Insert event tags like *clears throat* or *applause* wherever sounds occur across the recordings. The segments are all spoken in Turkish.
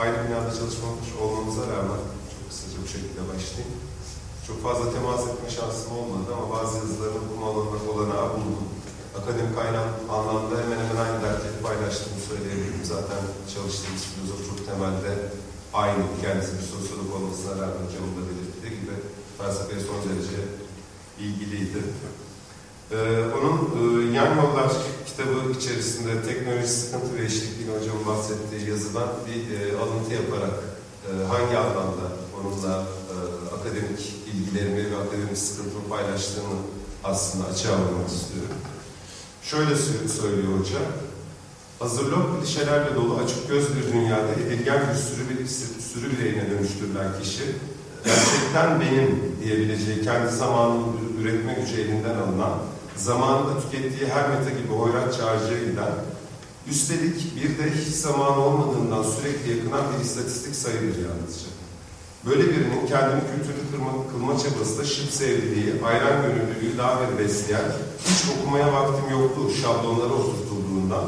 aynı binada çalışmamış olmamıza rağmen çok kısaca bu şekilde başlayayım. Çok fazla temas etme şansım olmadı ama bazı yazılarını okuma olana- olanağı buldum. Akademik aynı anlamda hemen hemen aynı dertleri paylaştığımı söyleyebilirim. Zaten çalıştığımız filozof çok temelde aynı. Kendisi bir sosyolog olmasına rağmen hocamın da belirttiği gibi felsefeye son derece ilgiliydi. Ee, onun e, Yan Yollar kitabı içerisinde teknoloji sıkıntı ve eşitliğini hocamın bahsettiği yazıdan bir e, alıntı yaparak e, hangi anlamda onunla e, akademik ilgilerimi ve akademik sıkıntımı paylaştığımı aslında açığa vurmak istiyorum. Şöyle sö- söylüyor hoca. Hazırlık klişelerle dolu açık göz bir dünyada edilgen bir sürü, bir sürü bireyine dönüştürülen kişi gerçekten benim diyebileceği kendi zamanını üretme gücü elinden alınan, zamanında tükettiği her meta gibi hoyratça harcaya giden, üstelik bir de hiç zamanı olmadığından sürekli yakınan bir istatistik sayılır yalnızca. Böyle birinin kendini kültürlü kılma, kılma çabası da şıp sevdiliği, ayran gönüllülüğü daha bir besleyen, hiç okumaya vaktim yoktu şablonlara oturtulduğundan,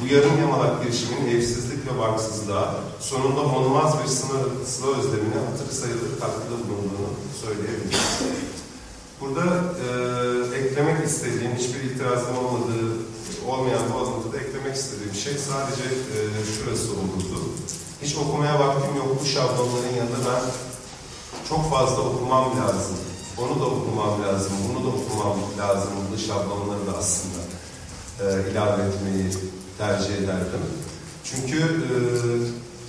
bu yarım yamalak girişimin evsizlik ve barksızlığa, sonunda olmaz bir sınır, sıla özlemine hatır sayılır katkıda bulunduğunu söyleyebiliriz. Burada e, eklemek istediğim, hiçbir itirazım olmadığı, olmayan bu alıntıda eklemek istediğim şey sadece e, şurası olurdu. Hiç okumaya vaktim yok bu şablonların yanında ben çok fazla okumam lazım. Onu da okumam lazım, bunu da okumam lazım. Bu şablonları da aslında e, ilave etmeyi tercih ederdim. Çünkü e,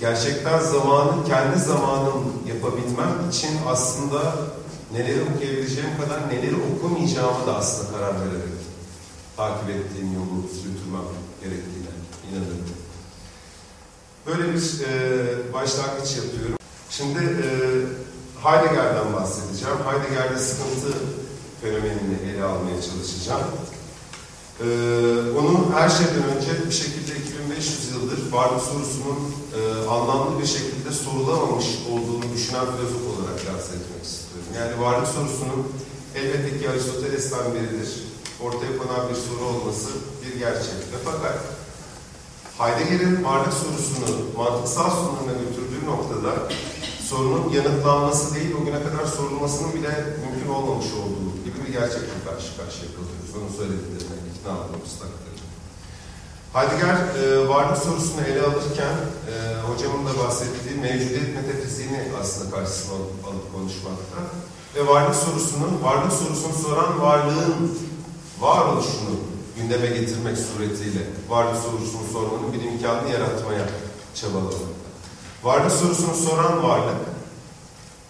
gerçekten zamanı kendi zamanım yapabilmem için aslında neleri okuyabileceğim kadar neleri okumayacağımı da aslında karar vererek takip ettiğim yolu sürdürmem gerektiğine inanıyorum. Böyle bir e, başlangıç yapıyorum. Şimdi e, Heidegger'den bahsedeceğim. Heidegger'de sıkıntı fenomenini ele almaya çalışacağım. Ee, onu her şeyden önce bir şekilde 2500 yıldır varlık sorusunun e, anlamlı bir şekilde sorulamamış olduğunu düşünen filozof olarak lanse istiyorum. Yani varlık sorusunun elbette ki Aristoteles'ten beridir ortaya konan bir soru olması bir gerçek. Ve fakat Heidegger'in varlık sorusunu mantıksal sunumuna götürdüğü noktada sorunun yanıtlanması değil, o güne kadar sorulmasının bile mümkün olmamış olduğu gibi bir gerçekle karşı karşıya kalıyoruz. Onun söylediklerine ikna olmamız takdirde. Heidegger e, varlık sorusunu ele alırken e, hocamın da bahsettiği mevcudiyet metafiziğini aslında karşısına alıp, alıp konuşmakta. Ve varlık sorusunun, varlık sorusunu soran varlığın varoluşunu gündeme getirmek suretiyle varlık sorusunu sormanın bir imkanını yaratmaya çabalamakta. Varlık sorusunu soran varlık,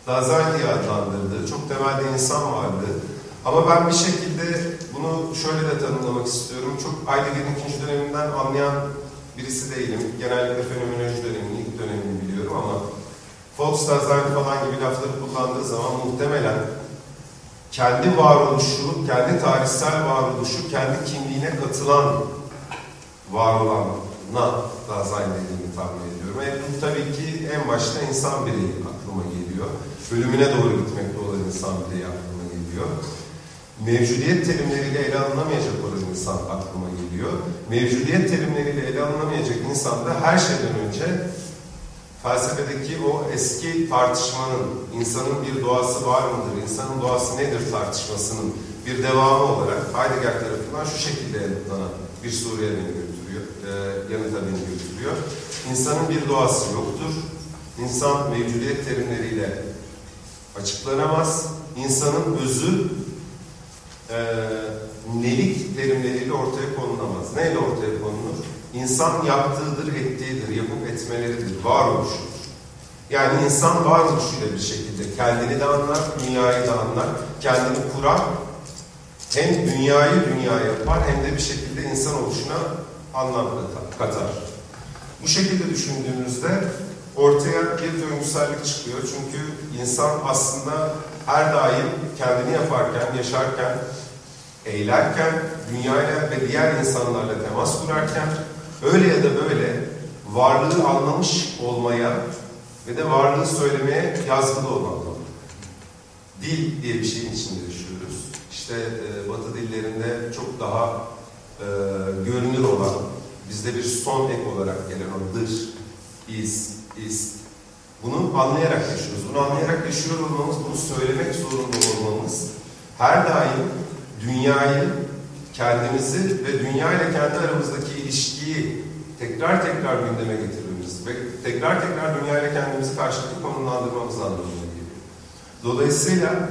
Lazani'yi adlandırdığı, çok temelde insan varlığı. Ama ben bir şekilde bunu şöyle de tanımlamak istiyorum. Çok Heidegger'in ikinci döneminden anlayan birisi değilim. Genellikle fenomenoloji dönemini, ilk dönemini biliyorum ama Volksdasein falan gibi lafları kullandığı zaman muhtemelen kendi varoluşu, kendi tarihsel varoluşu, kendi kimliğine katılan var olana Dasein dediğini tahmin ediyorum. E, bu tabii ki en başta insan bireyi aklıma geliyor. Ölümüne doğru gitmekte olan insan bireyi aklıma geliyor. Mevcudiyet terimleriyle ele alınamayacak olan insan aklıma geliyor. Mevcudiyet terimleriyle ele alınamayacak insan da her şeyden önce felsefedeki o eski tartışmanın, insanın bir doğası var mıdır, insanın doğası nedir tartışmasının bir devamı olarak Heidegger tarafından şu şekilde yanıtlanan bir soruya beni götürüyor, e, yanıta beni götürüyor. İnsanın bir doğası yoktur. İnsan mevcudiyet terimleriyle açıklanamaz. İnsanın özü e, nelik terimleriyle ortaya konulamaz. Neyle ortaya konulur? İnsan yaptığıdır, ettiğidir, yapıp etmeleridir, varoluşudur. Yani insan varoluşuyla bir şekilde kendini de anlar, dünyayı da anlar, kendini kurar, hem dünyayı dünya yapar hem de bir şekilde insan oluşuna anlam katar. Bu şekilde düşündüğümüzde ortaya bir döngüsellik çıkıyor. Çünkü insan aslında her daim kendini yaparken, yaşarken, eylerken, dünyayla ve diğer insanlarla temas kurarken öyle ya da böyle varlığı anlamış olmaya ve de varlığı söylemeye yazgılı olmalı. Dil diye bir şeyin içinde yaşıyoruz. İşte e, Batı dillerinde çok daha e, görünür olan, bizde bir son ek olarak gelen o dır, is, is. Bunu anlayarak yaşıyoruz. Bunu anlayarak yaşıyor olmamız, bunu söylemek zorunda olmamız her daim dünyayı, kendimizi ve dünya ile kendi aramızdaki ilişkiyi tekrar tekrar gündeme getirmemiz ve tekrar tekrar dünya ile kendimizi karşılıklı konumlandırmamız anlamına geliyor. Dolayısıyla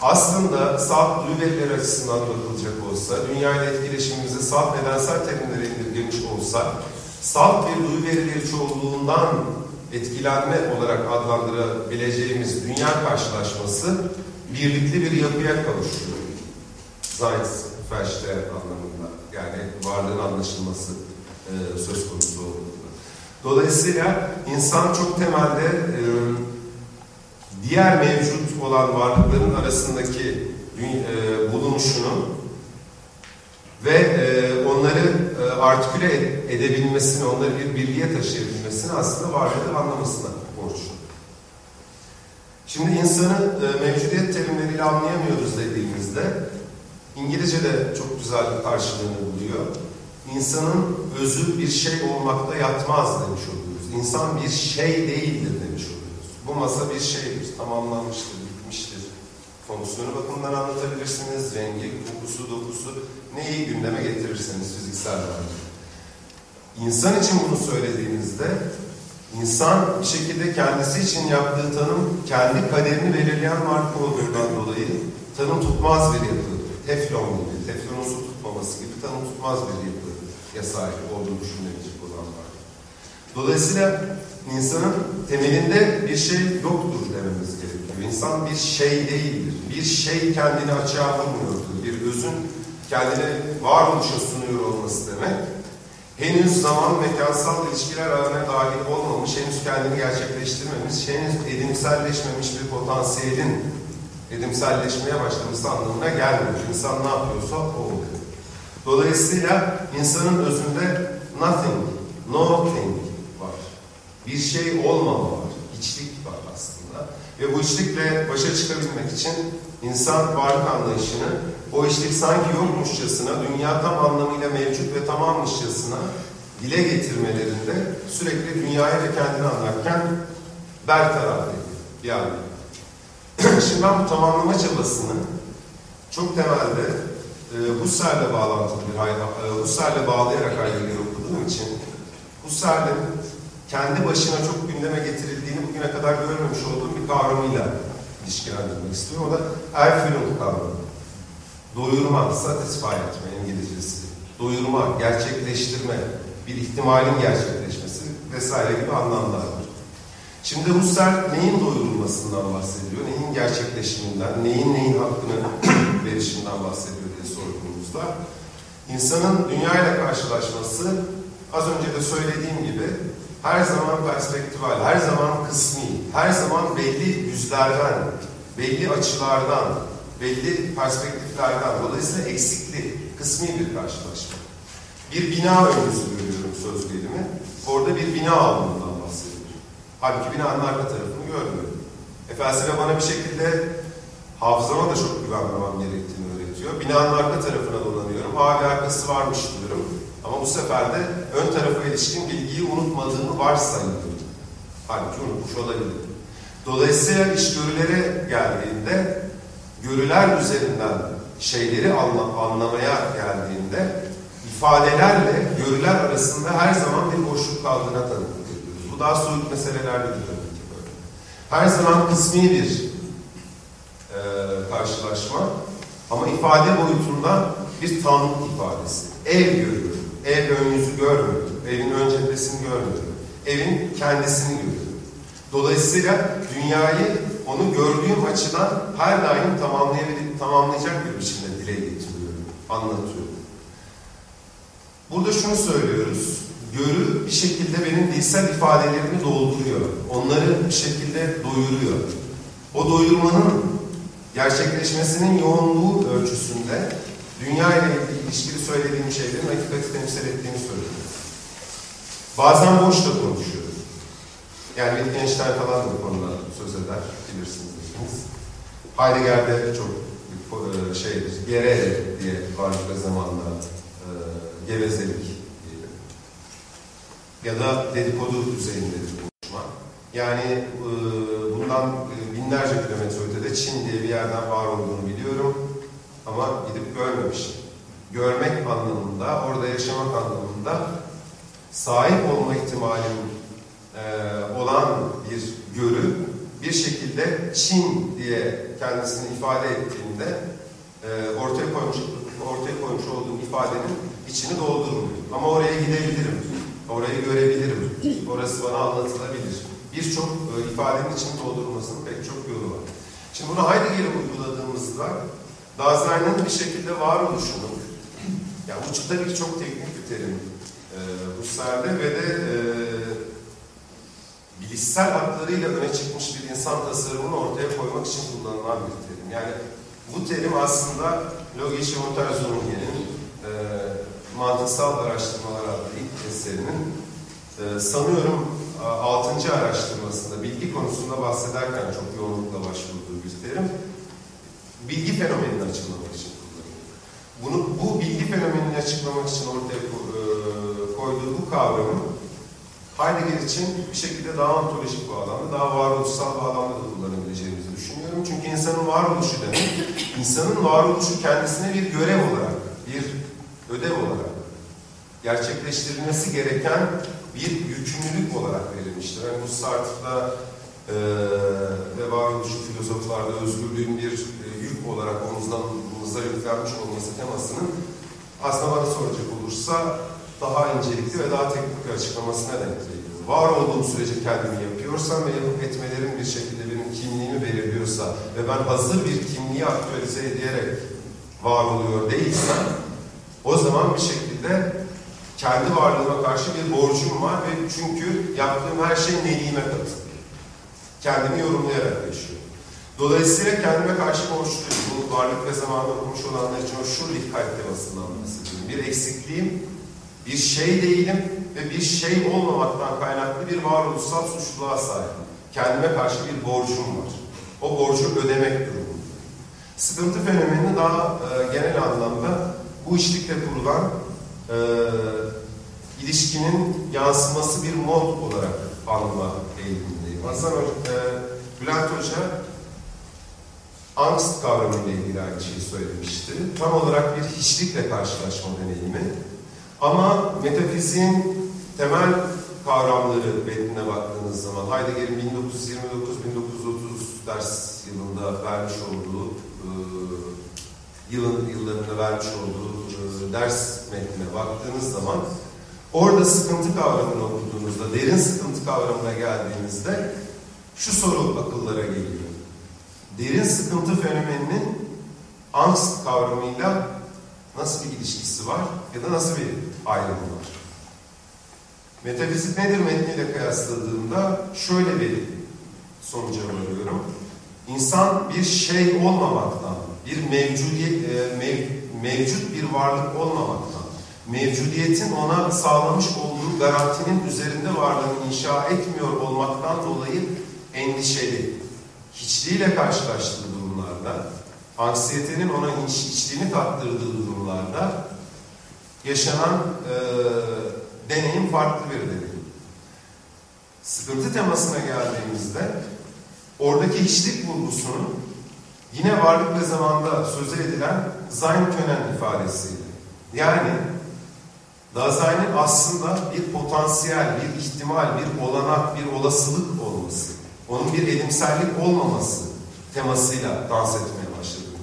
aslında salt duyu verileri açısından bakılacak olsa, dünya ile etkileşimimizi salt nedensel terimlere indirgemiş olsa, salt bir duyu verileri çoğunluğundan etkilenme olarak adlandırabileceğimiz dünya karşılaşması birlikli bir yapıya kavuşuyor. Zeitverstehen anlamında yani varlığın anlaşılması e, söz konusu olduğunda. Dolayısıyla insan çok temelde e, diğer mevcut olan varlıkların arasındaki e, bulunuşunu ve e, onları artiküle edebilmesini, onları bir birliğe taşıyabilmesini aslında varlığı anlamasına borçlu. Şimdi insanı e, mevcudiyet terimleriyle anlayamıyoruz dediğimizde İngilizce'de çok güzel bir karşılığını buluyor. İnsanın özü bir şey olmakta yatmaz demiş oluyoruz. İnsan bir şey değildir demiş oluyoruz. Bu masa bir şeydir, tamamlanmıştır. Fonksiyonu bakımından anlatabilirsiniz, rengi, kokusu, dokusu, neyi gündeme getirirseniz fiziksel olarak. İnsan için bunu söylediğinizde insan bir şekilde kendisi için yaptığı tanım kendi kaderini belirleyen varlık olduğundan dolayı tanım tutmaz bir yapı. Teflon gibi, teflonun su tutmaması gibi tanım tutmaz bir yapıya sahip olduğunu düşünülecek olan varlık. Dolayısıyla insanın temelinde bir şey yoktur dememiz gerekiyor. İnsan bir şey değildir. Bir şey kendini açığa vurmuyordur. Bir özün kendini varoluşa sunuyor olması demek henüz zaman mekansal ilişkiler ağına dahil olmamış, henüz kendini gerçekleştirmemiş, henüz edimselleşmemiş bir potansiyelin edimselleşmeye başlaması anlamına gelmiyor. İnsan ne yapıyorsa o oluyor. Dolayısıyla insanın özünde nothing, no thing var. Bir şey olmama var, hiçlik. Ve bu hiçlikle başa çıkabilmek için insan varlık anlayışını o işlik sanki yokmuşçasına, dünya tam anlamıyla mevcut ve tamammışçasına dile getirmelerinde sürekli dünyayı ve kendini anlarken bertaraf ediyor. Yani *clears throat* şimdi ben bu tamamlama çabasını çok temelde e, Husserl'le bağlantılı bir e, Husserl'le bağlayarak Heidegger okuduğum için Husserl'in kendi başına çok gündeme getirildiğini bugüne kadar görmemiş olduğum bir kavramıyla ilişkilendirmek istiyorum. O da Erfüllung kavramı. Doyurma, satisfy etme İngilizcesi. Doyurma, gerçekleştirme, bir ihtimalin gerçekleşmesi vesaire gibi anlamlar var. Şimdi Husserl neyin doyurulmasından bahsediyor, neyin gerçekleşiminden, neyin neyin hakkını *clears throat* verişinden bahsediyor diye sorduğumuzda insanın dünyayla karşılaşması az önce de söylediğim gibi her zaman perspektival, her zaman kısmi, her zaman belli yüzlerden, belli açılardan, belli perspektiflerden, dolayısıyla eksikli, kısmi bir karşılaşma. Bir bina öncüsü görüyorum söz gelimi. Orada bir bina alımından bahsediyor. Halbuki binanın arka tarafını görmüyorum. E felsefe bana bir şekilde hafızama da çok güvenmemem gerektiğini öğretiyor. Binanın arka tarafına dolanıyorum. Bir arkası varmış diyorum. Bu sefer de ön tarafa ilişkin bilgiyi unutmadığımı varsayıyorum. Halbuki unutmuş olabilir. Dolayısıyla iş görülere geldiğinde görüler üzerinden şeyleri anla, anlamaya geldiğinde ifadelerle görüler arasında her zaman bir boşluk kaldığına tanıklık ediyoruz. Bu daha soyut meselelerde de tabii böyle. Her zaman kısmi bir e, karşılaşma ama ifade boyutunda bir tanrılık ifadesi. Ev görüyorum. Ev ön yüzü görmüyorum. Evin ön cephesini görmüyorum. Evin kendisini görüyorum. Dolayısıyla dünyayı onu gördüğüm açıdan her daim tamamlayacak bir biçimde dile getiriyorum, anlatıyorum. Burada şunu söylüyoruz. Görü bir şekilde benim dilsel ifadelerimi dolduruyor. Onları bir şekilde doyuruyor. O doyurmanın gerçekleşmesinin yoğunluğu ölçüsünde dünya ile ilişkili söylediğim şeylerin hakikati temsil ettiğini söylüyorum. Bazen boş da konuşuyoruz. Yani Wittgenstein falan da bu konuda söz eder, bilirsiniz hepiniz. Heidegger'de çok e, şeydir, gere diye varlık ve zamanda e, gevezelik diyelim. Ya da dedikodu düzeyinde bir konuşma. Yani e, bundan e, binlerce kilometre ötede Çin diye bir yerden var olduğunu biliyorum ama gidip görmemişim. Görmek anlamında, orada yaşamak anlamında sahip olma ihtimalim e, olan bir görü bir şekilde Çin diye kendisini ifade ettiğinde e, ortaya koymuş ortaya koymuş olduğum ifadenin içini doldurmuyor. Ama oraya gidebilirim. Orayı görebilirim. Orası bana anlatılabilir. Birçok e, ifadenin içini doldurmasının pek çok yolu var. Şimdi bunu Heidegger'e uyguladığımızda Dasein'in bir şekilde varoluşunu yani bu tabii ki çok teknik bir terim e, Husserl'de ve de e, bilişsel hatlarıyla öne çıkmış bir insan tasarımını ortaya koymak için kullanılan bir terim. Yani bu terim aslında Logische Untersuchungen'in e, mantıksal araştırmalar adlı ilk eserinin e, sanıyorum 6. araştırmasında bilgi konusunda bahsederken çok yoğunlukla başvurduğu bir terim. Bilgi fenomenini açıklamak için kullanıyor. Bunu, bu bilgi fenomenini açıklamak için ortaya e, koyduğu bu kavramı Heidegger için bir şekilde daha ontolojik bağlamda, daha varoluşsal bağlamda da kullanabileceğimizi düşünüyorum. Çünkü insanın varoluşu demek, insanın varoluşu kendisine bir görev olarak, bir ödev olarak gerçekleştirilmesi gereken bir yükümlülük olarak verilmiştir. Yani bu Sartre'da e, ve varoluşu filozoflarda özgürlüğün bir olarak omuzdan omuza yüklenmiş olması temasının aslında bana soracak olursa daha incelikli ve daha teknik bir açıklamasına denk geliyor. Var olduğum sürece kendimi yapıyorsam ve yapıp etmelerin bir şekilde benim kimliğimi belirliyorsa ve ben hazır bir kimliği aktualize ederek var oluyor değilsem o zaman bir şekilde kendi varlığıma karşı bir borcum var ve çünkü yaptığım her şey neliğime katılıyor. Kendimi yorumlayarak yaşıyorum. Dolayısıyla kendime karşı borçluyum. Bu varlık ve zamanı okumuş olanlar için o Schulligkeit temasından bahsediyorum. Bir eksikliğim, bir şey değilim ve bir şey olmamaktan kaynaklı bir varoluşsal suçluluğa sahibim. Kendime karşı bir borcum var. O borcu ödemek durumunda. Sıkıntı fenomenini daha e, genel anlamda bu işlikle kurulan e, ilişkinin yansıması bir mod olarak anlama eğilimindeyim. Hasan e, Bülent Hoca angst kavramıyla ilgili aynı şeyi söylemişti. Tam olarak bir hiçlikle karşılaşma deneyimi. Ama metafiziğin temel kavramları metnine baktığınız zaman Heidegger'in 1929-1930 ders yılında vermiş olduğu e, yılın yıllarında vermiş olduğu e, ders metnine baktığınız zaman orada sıkıntı kavramını okuduğunuzda, derin sıkıntı kavramına geldiğinizde şu soru akıllara geliyor. Derin sıkıntı fenomeninin angst kavramıyla nasıl bir ilişkisi var ya da nasıl bir ayrımı var? Metafizik nedir metniyle kıyasladığımda şöyle bir sonuca varıyorum. İnsan bir şey olmamaktan, bir mevcudiyet, mev, mevcut bir varlık olmamaktan, mevcudiyetin ona sağlamış olduğu garantinin üzerinde varlığını inşa etmiyor olmaktan dolayı endişeli. Hiçliğiyle karşılaştığı durumlarda, anksiyetenin ona iç, içliğini tattırdığı durumlarda yaşanan e, deneyim farklı bir deneyim. Sıkıntı temasına geldiğimizde oradaki hiçlik vurgusunun yine varlık ve zamanda söz edilen Können ifadesiyle. Yani Dasein'in aslında bir potansiyel, bir ihtimal, bir olanak, bir olasılık onun bir edimsellik olmaması temasıyla dans etmeye başladığını.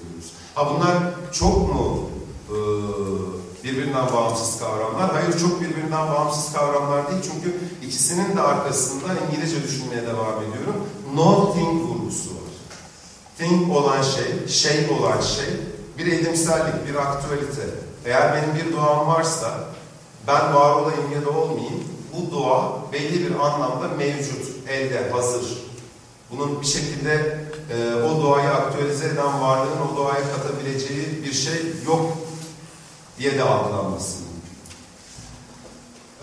Ha bunlar çok mu e, birbirinden bağımsız kavramlar? Hayır çok birbirinden bağımsız kavramlar değil. Çünkü ikisinin de arkasında İngilizce düşünmeye devam ediyorum. No think vurgusu var. Think olan şey, şey olan şey, bir edimsellik, bir aktüelite. Eğer benim bir doğam varsa, ben var olayım ya da olmayayım, bu doğa belli bir anlamda mevcut, elde, hazır. Bunun bir şekilde e, o doğayı aktüelize eden varlığın o doğaya katabileceği bir şey yok diye de algılanması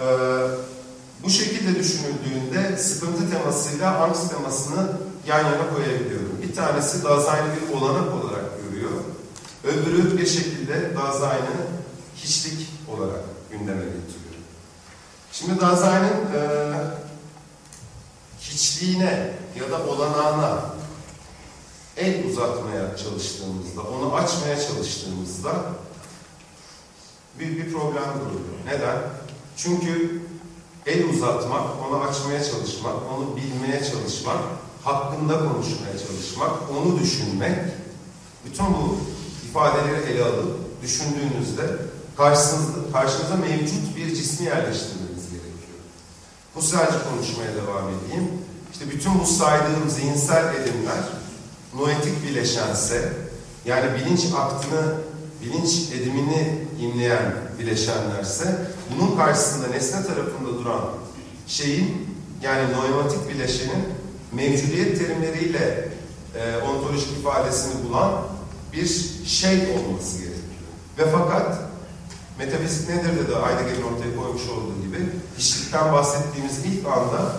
ee, bu şekilde düşünüldüğünde sıkıntı temasıyla angst temasını yan yana koyabiliyorum. Bir tanesi Dasein'i bir olanak olarak görüyor. Öbürü bir şekilde Dasein'i hiçlik olarak gündeme getiriyor. Şimdi Dasein'in e, hiçliğine ya da olanağına el uzatmaya çalıştığımızda, onu açmaya çalıştığımızda büyük bir problem doğuyor. Neden? Çünkü el uzatmak, onu açmaya çalışmak, onu bilmeye çalışmak, hakkında konuşmaya çalışmak, onu düşünmek, bütün bu ifadeleri ele alıp düşündüğünüzde karşınızda, karşınıza mevcut bir cismi yerleştirmeniz gerekiyor. Sadece konuşmaya devam edeyim. İşte bütün bu saydığım zihinsel edimler noetik bileşense, yani bilinç aktını, bilinç edimini imleyen bileşenlerse, bunun karşısında nesne tarafında duran şeyin, yani noematik bileşenin mevcudiyet terimleriyle e, ontolojik ifadesini bulan bir şey olması gerekiyor. Ve fakat metafizik nedir dedi Heidegger'in ortaya koymuş olduğu gibi, hiçlikten bahsettiğimiz ilk anda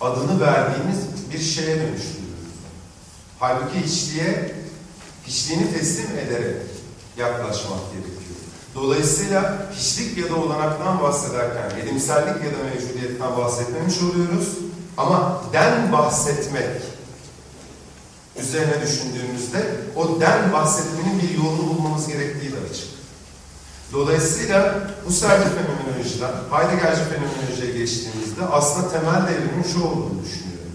adını verdiğimiz bir şeye dönüştürüyoruz. Halbuki hiçliğe, hiçliğini teslim ederek yaklaşmak gerekiyor. Dolayısıyla hiçlik ya da olanaktan bahsederken edimsellik ya da mevcudiyetten bahsetmemiş oluyoruz. Ama den bahsetmek üzerine düşündüğümüzde o den bahsetmenin bir yolunu bulmamız gerektiği de açık. Dolayısıyla bu sergi fenomenolojiden Heideggerci fenomenolojiye geçtiğimizde aslında temel devrimin şu olduğunu düşünüyorum.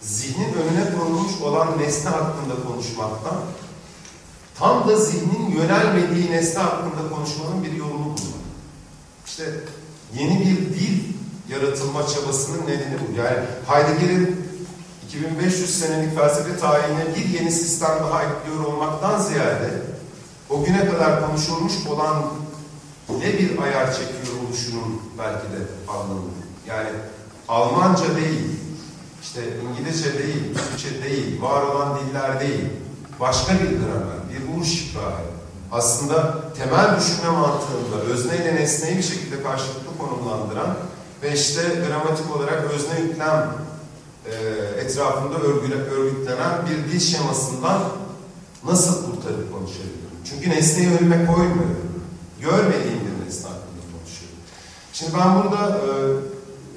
Zihnin önüne konulmuş olan nesne hakkında konuşmaktan tam da zihnin yönelmediği nesne hakkında konuşmanın bir yolunu bulmak. İşte yeni bir dil yaratılma çabasının nedeni bu. Yani Heidegger'in 2500 senelik felsefe tarihine bir yeni sistem daha ekliyor olmaktan ziyade o güne kadar konuşulmuş olan ne bir ayar çekiyor oluşunun belki de anlamı. Yani Almanca değil, işte İngilizce değil, Türkçe değil, var olan diller değil, başka bir gramer, bir uş gayet. Aslında temel düşünme mantığında özneyle nesneyi bir şekilde karşılıklı konumlandıran ve işte gramatik olarak özne yüklem e, etrafında örgüle, örgütlenen bir dil şemasından nasıl kurtarıp konuşabilirim? Çünkü nesneyi önüme koymuyorum. Görmediğim bir nesne hakkında konuşuyorum. Şimdi ben burada e,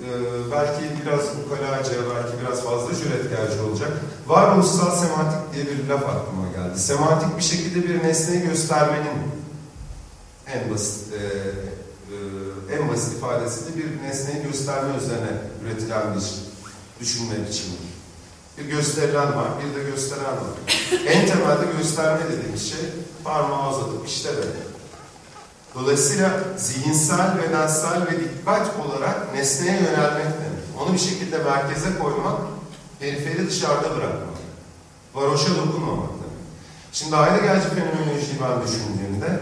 e, belki biraz ukalaca, belki biraz fazla cüretkarcı olacak. Varoluşsal semantik diye bir laf aklıma geldi. Semantik bir şekilde bir nesneyi göstermenin en basit e, e, en basit ifadesi de bir nesneyi gösterme üzerine üretilen bir düşünme biçimi. Bir gösterilen var, bir de gösteren var. En temelde gösterme dediğimiz şey parmağı uzatıp işte böyle. Dolayısıyla zihinsel, bedensel ve dikkat olarak nesneye yönelmek demek. Onu bir şekilde merkeze koymak, periferi dışarıda bırakmak. Varoşa dokunmamak demek. Şimdi Heideggerci fenomenolojiyi ben düşündüğümde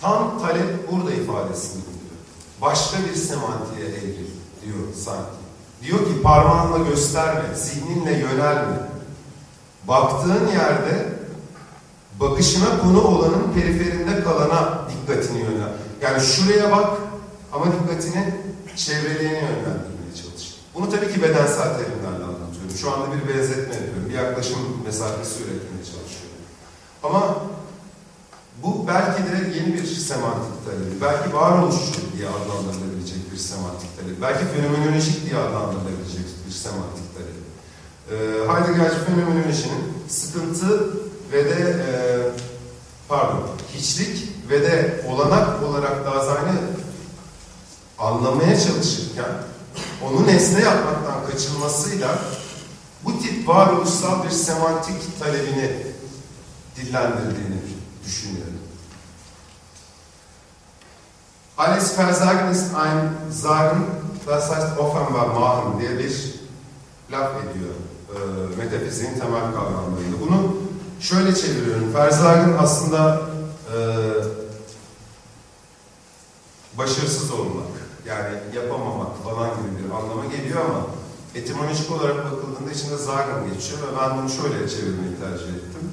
tam talep burada ifadesini buluyor. Başka bir semantiğe evril diyor sanki. Diyor ki parmağınla gösterme, zihninle yönelme. Baktığın yerde bakışına konu olanın periferinde kalana dikkatini yönel. Yani şuraya bak ama dikkatini çevreliğine yönlendirmeye çalış. Bunu tabii ki bedensel terimlerle anlatıyorum. Şu anda bir benzetme yapıyorum. Bir yaklaşım mesafesi üretmeye çalışıyorum. Ama bu belki de yeni bir semantik talebi. Belki varoluşçu diye adlandırılabilecek bir semantik talebi. Belki fenomenolojik diye adlandırılabilecek bir semantik talebi. Ee, Heideggerci fenomenolojinin sıkıntı ve de e, pardon hiçlik ve de olanak olarak Daseyn'i anlamaya çalışırken onu nesne yapmaktan kaçınmasıyla bu tip varoluşsal bir semantik talebini dillendirdiğini düşünüyorum. Alles Versagen ist ein Sagen, das heißt offenbar machen diye bir laf ediyor e, metafiziğin temel kavramlarıyla. Bunu şöyle çeviriyorum. Versagen aslında e, başarısız olmak, yani yapamamak falan gibi bir anlama geliyor ama etimolojik olarak bakıldığında içinde Zagen geçiyor ve ben bunu şöyle çevirmeyi tercih ettim.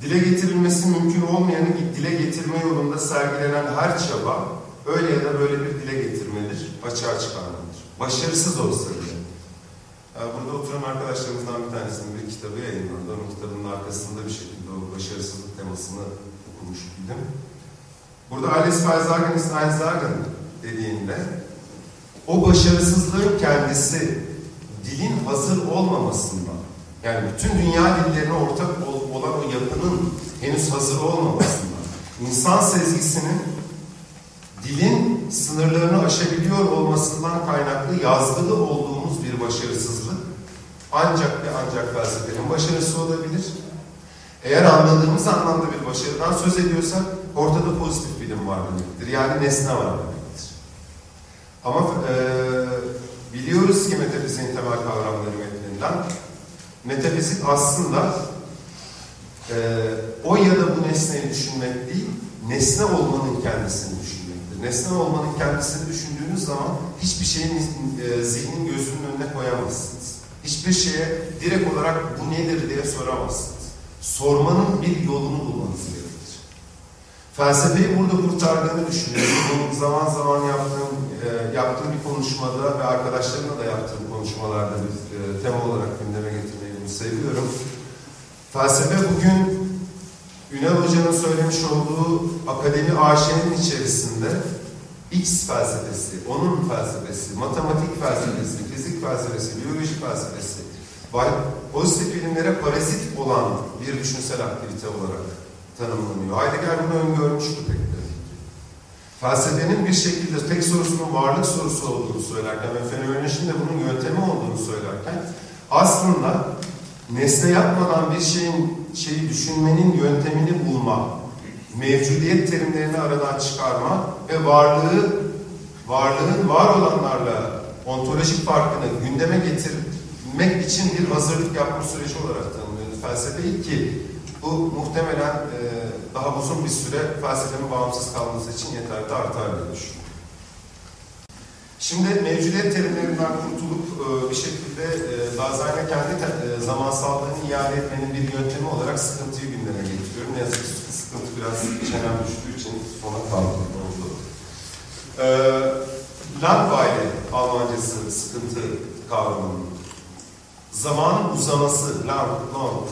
Dile getirilmesi mümkün olmayanı dile getirme yolunda sergilenen her çaba öyle ya da böyle bir dile getirmedir, açığa çıkarmadır. Başarısız olsa bile. Burada oturan arkadaşlarımızdan bir tanesinin bir kitabı yayınlandı. Onun kitabının arkasında bir şekilde o başarısızlık temasını okumuş idim. Burada Alice Versagen ist dediğinde o başarısızlığın kendisi hazır olmamasından, yani bütün dünya dillerine ortak ol- olan o yapının henüz hazır olmamasından, insan sezgisinin dilin sınırlarını aşabiliyor olmasından kaynaklı yazgılı olduğumuz bir başarısızlık ancak ve ancak felsefenin başarısı olabilir. Eğer anladığımız anlamda bir başarıdan söz ediyorsak ortada pozitif bilim var demektir. Yani nesne var demektir. Ama e, biliyoruz ki metafiziğin temel kavramları metninden metafizik aslında e, o ya da bu nesneyi düşünmek değil, nesne olmanın kendisini düşünmektir. Nesne olmanın kendisini düşündüğünüz zaman hiçbir şeyin e, zihnin gözünün önüne koyamazsınız. Hiçbir şeye direkt olarak bu nedir diye soramazsınız. Sormanın bir yolunu bulmanız gerekir. Felsefeyi burada kurtardığını düşünüyorum. Zaman zaman yaptığım, e, yaptığım bir konuşmada ve arkadaşlarımla da yaptığım konuşmalarda bir e, tema olarak gündeme getirmeyi seviyorum. Felsefe bugün Ünal Hoca'nın söylemiş olduğu akademi AŞ'nin içerisinde X felsefesi, onun felsefesi, matematik felsefesi, fizik felsefesi, biyoloji felsefesi, pozitif bilimlere parazit olan bir düşünsel aktivite olarak tanımlanıyor. Heidegger bunu öngörmüştü pek de. Felsefenin bir şekilde tek sorusunun varlık sorusu olduğunu söylerken ve fenomenolojinin de bunun yöntemi olduğunu söylerken aslında nesne yapmadan bir şeyin şeyi düşünmenin yöntemini bulma, mevcudiyet terimlerini aradan çıkarma ve varlığı varlığın var olanlarla ontolojik farkını gündeme getirmek için bir hazırlık yapma süreci olarak tanımlıyoruz felsefeyi ki bu muhtemelen e, daha uzun bir süre felsefenin bağımsız kalması için yeterli artar diye düşünüyorum. Şimdi mevcudiyet terimlerinden kurtulup e, bir şekilde e, Daseyn'e kendi e, zamansallığını iade etmenin bir yöntemi olarak sıkıntıyı gündeme getiriyorum. Ne yazık ki sıkıntı biraz çenem düştüğü için sona kaldı oldu. E, Langweile Almancası sıkıntı kavramının zamanın uzaması, lang, long,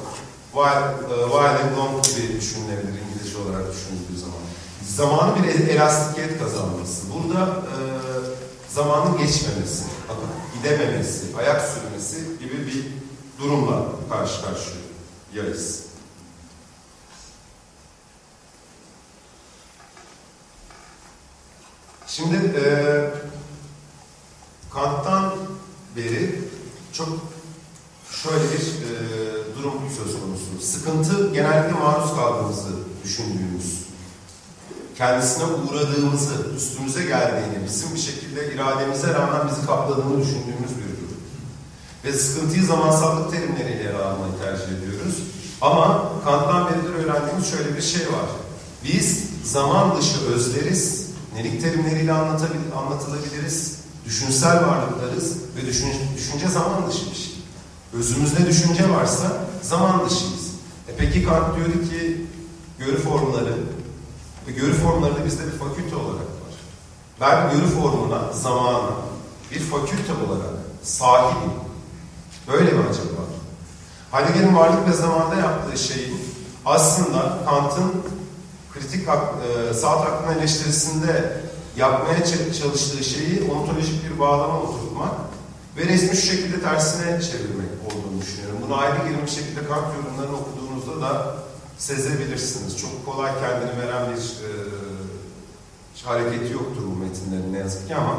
while, while long gibi düşünülebilir İngilizce olarak düşünüldüğü zaman. Zamanın bir elastikiyet kazanması. Burada e, zamanın geçmemesi, gidememesi, ayak sürmesi gibi bir durumla karşı karşıyayız. Şimdi e, Kant'tan beri çok şöyle bir e, durum söz konusu. Sıkıntı genellikle maruz kaldığımızı düşündüğümüz kendisine uğradığımızı, üstümüze geldiğini, bizim bir şekilde irademize rağmen bizi kapladığını düşündüğümüz bir durum. Ve sıkıntıyı zamansallık terimleriyle ele almayı tercih ediyoruz. Ama Kant'tan beridir öğrendiğimiz şöyle bir şey var. Biz zaman dışı özleriz, nelik terimleriyle anlatılabiliriz, düşünsel varlıklarız ve düşün, düşünce zaman dışı bir şey. Özümüzde düşünce varsa zaman dışıyız. E peki Kant diyor ki görü formları, ve görü formları da bizde bir fakülte olarak var. Ben görü formuna, zamana bir fakülte olarak sahibim. Böyle mi acaba? Heidegger'in varlık ve zamanda yaptığı şeyin aslında Kant'ın kritik e, saat hakkının eleştirisinde yapmaya çalıştığı şeyi ontolojik bir bağlama oturtmak ve resmi şu şekilde tersine çevirmek olduğunu düşünüyorum. Bunu Heidegger'in bir şekilde Kant yorumlarını okuduğunuzda da sezebilirsiniz. Çok kolay kendini veren bir e, hareketi yoktur bu metinlerin ne yazık ki ama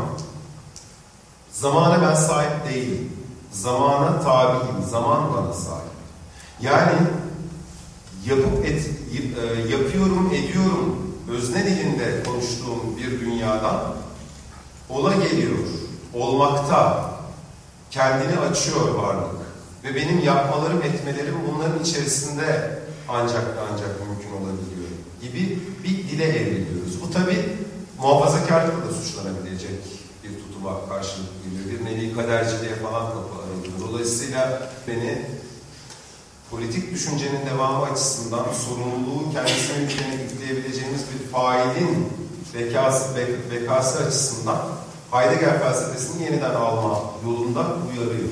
zamana ben sahip değilim. Zamana tabiyim. Zaman bana sahip. Yani yapıp et, e, yapıyorum, ediyorum özne dilinde konuştuğum bir dünyadan ola geliyor, olmakta, kendini açıyor varlık. Ve benim yapmalarım, etmelerim bunların içerisinde ancak ancak mümkün olabiliyor gibi bir dile evriliyoruz. Bu tabi muhafazakarlıkla da suçlanabilecek bir tutuma karşılık geliyor. Bir nevi kaderciliğe falan kapı aralıyor. Dolayısıyla beni politik düşüncenin devamı açısından sorumluluğu kendisine yükleyebileceğimiz bir failin bekası, bekası açısından Heidegger felsefesini yeniden alma yolunda uyarıyor.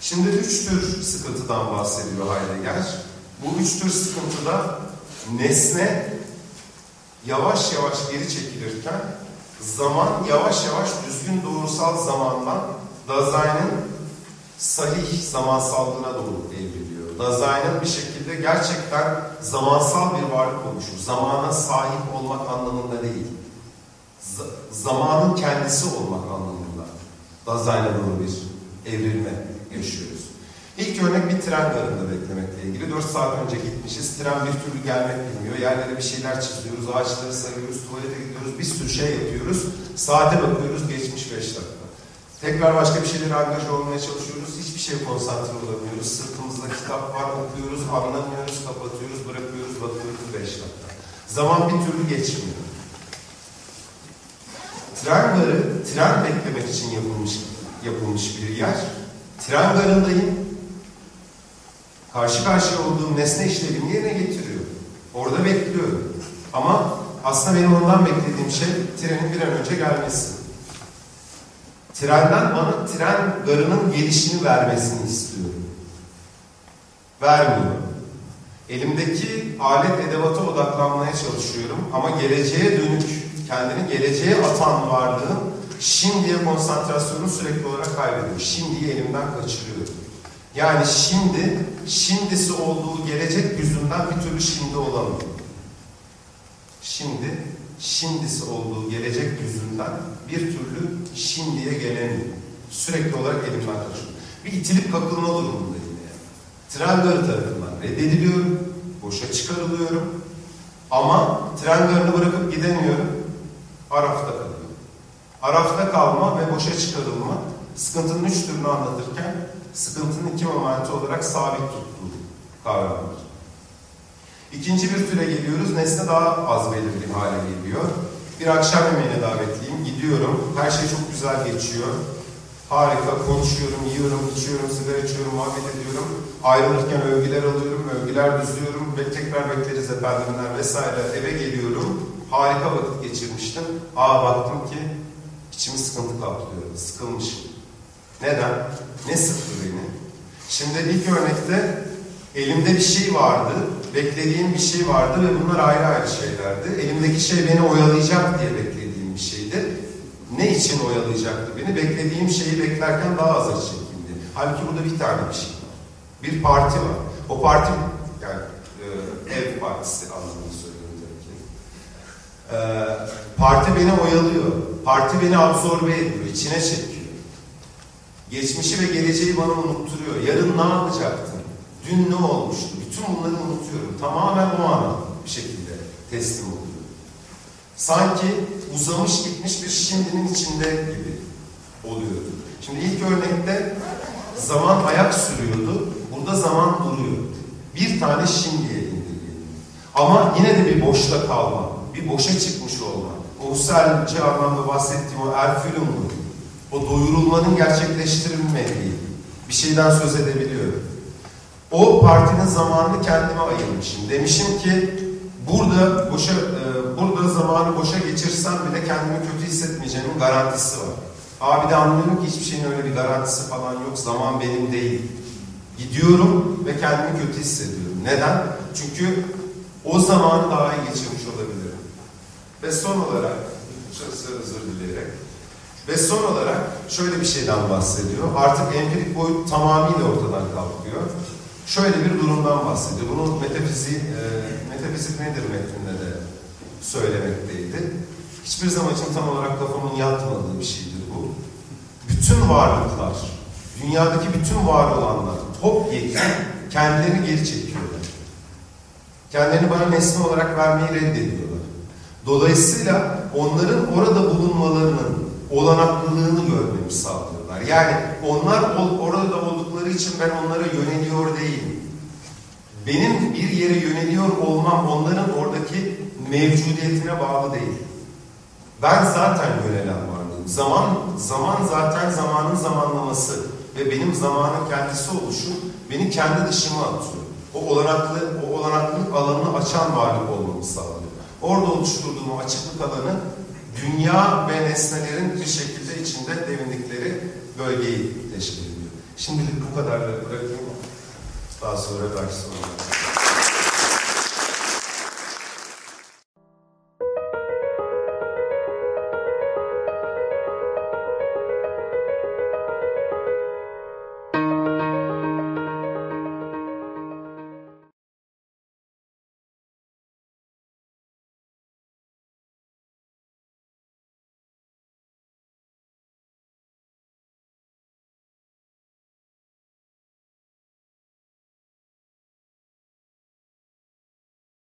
Şimdi üç tür sıkıntıdan bahsediyor Heidegger. Bu üç tür sıkıntıda nesne yavaş yavaş geri çekilirken zaman yavaş yavaş düzgün doğrusal zamandan Daseyn'in sahih zamansallığına doğru evriliyor. Dazai'nin bir şekilde gerçekten zamansal bir varlık oluşu. Zamana sahip olmak anlamında değil. Z- zamanın kendisi olmak anlamında. Dazai'ne doğru bir evrilme yaşıyoruz. İlk örnek bir tren garında beklemekle ilgili. 4 saat önce gitmişiz. Tren bir türlü gelmek bilmiyor. Yerlere bir şeyler çiziyoruz. Ağaçları sayıyoruz. Tuvalete gidiyoruz. Bir sürü şey yapıyoruz. Saate bakıyoruz. Geçmiş 5 dakika. Tekrar başka bir şeylere angaja olmaya çalışıyoruz. Hiçbir şeye konsantre olamıyoruz. Sırtımızda kitap var. Okuyoruz. Anlamıyoruz. Kapatıyoruz. Bırakıyoruz. Bakıyoruz. 5 dakika. Zaman bir türlü geçmiyor. Tren garı, tren beklemek için yapılmış yapılmış bir yer. Tren garındayım. Karşı karşıya olduğum nesne işlevini yerine getiriyor. Orada bekliyorum. Ama aslında benim ondan beklediğim şey trenin bir an önce gelmesi. Trenden bana tren garının gelişini vermesini istiyorum. Vermiyor. Elimdeki alet edevata odaklanmaya çalışıyorum ama geleceğe dönük, kendini geleceğe atan varlığın şimdiye konsantrasyonu sürekli olarak kaybediyor. Şimdiyi elimden kaçırıyor. Yani şimdi, şimdisi olduğu gelecek yüzünden bir türlü şimdi olamıyor. Şimdi, şimdisi olduğu gelecek yüzünden bir türlü şimdiye gelemiyor. Sürekli olarak elimden kaçıyor. Bir itilip kakılma durumundayım yani. Tren garı tarafından reddediliyorum, boşa çıkarılıyorum. Ama tren garını bırakıp gidemiyorum, arafta kalıyorum. Arafta kalma ve boşa çıkarılma sıkıntının üç türünü anlatırken sıkıntının iki momenti olarak sabit tuttuğu kavramlar. İkinci bir türe geliyoruz. Nesne daha az belirgin hale geliyor. Bir akşam yemeğine davetliyim. Gidiyorum. Her şey çok güzel geçiyor. Harika. Konuşuyorum, yiyorum, içiyorum, sigara içiyorum, muhabbet ediyorum. Ayrılırken övgüler alıyorum, övgüler düzüyorum ve tekrar bekleriz efendimler vesaire. Eve geliyorum. Harika vakit geçirmiştim. Aa baktım ki içimi sıkıntı kaplıyor. Sıkılmışım. Neden? Ne sıktı beni? Şimdi ilk örnekte elimde bir şey vardı, beklediğim bir şey vardı ve bunlar ayrı ayrı şeylerdi. Elimdeki şey beni oyalayacak diye beklediğim bir şeydi. Ne için oyalayacaktı beni? Beklediğim şeyi beklerken daha az acı çekimdi. Halbuki burada bir tane bir şey var. Bir parti var. O parti, yani e, ev partisi anlamında söylüyorum tabii ki. E, parti beni oyalıyor. Parti beni absorbe ediyor, içine çekiyor. Geçmişi ve geleceği bana unutturuyor. Yarın ne yapacaktım? Dün ne olmuştu? Bütün bunları unutuyorum. Tamamen o ana bir şekilde teslim oluyorum. Sanki uzamış gitmiş bir şimdinin içinde gibi oluyordu. Şimdi ilk örnekte zaman ayak sürüyordu. Burada zaman duruyor. Bir tane şimdiye indirgeliyor. Ama yine de bir boşta kalma. Bir boşa çıkmış olma. O Husserl'ci anlamda bahsettiğim o erfülümlü, o doyurulmanın gerçekleştirilmediği bir şeyden söz edebiliyorum. O partinin zamanını kendime ayırmışım. Demişim ki burada boşa e, burada zamanı boşa geçirsem bile kendimi kötü hissetmeyeceğimin garantisi var. Abi de anlıyorum ki hiçbir şeyin öyle bir garantisi falan yok. Zaman benim değil. Gidiyorum ve kendimi kötü hissediyorum. Neden? Çünkü o zamanı daha iyi geçirmiş olabilirim. Ve son olarak, çok özür dileyerek, ve son olarak şöyle bir şeyden bahsediyor. Artık empirik boyut tamamıyla ortadan kalkıyor. Şöyle bir durumdan bahsediyor. Bunu metafizik, e, metafizik nedir metninde de söylemekteydi. Hiçbir zaman için tam olarak kafamın yatmadığı bir şeydir bu. Bütün varlıklar, dünyadaki bütün var olanlar topyekun kendilerini geri çekiyorlar. Kendilerini bana nesne olarak vermeyi reddediyorlar. Dolayısıyla onların orada bulunmalarının olanaklılığını görmemi sağlıyorlar. Yani onlar orada oldukları için ben onlara yöneliyor değilim. Benim bir yere yöneliyor olmam onların oradaki mevcudiyetine bağlı değil. Ben zaten yönelen varlığım. Zaman, zaman zaten zamanın zamanlaması ve benim zamanın kendisi oluşu beni kendi dışıma atıyor. O olanaklı, o olanaklılık alanını açan varlık olmamı sağlıyor. Orada oluşturduğum açıklık alanı dünya ve nesnelerin bir şekilde içinde devindikleri bölgeyi teşkil ediyor. Şimdilik bu kadarla bırakayım. Daha sonra belki sonra.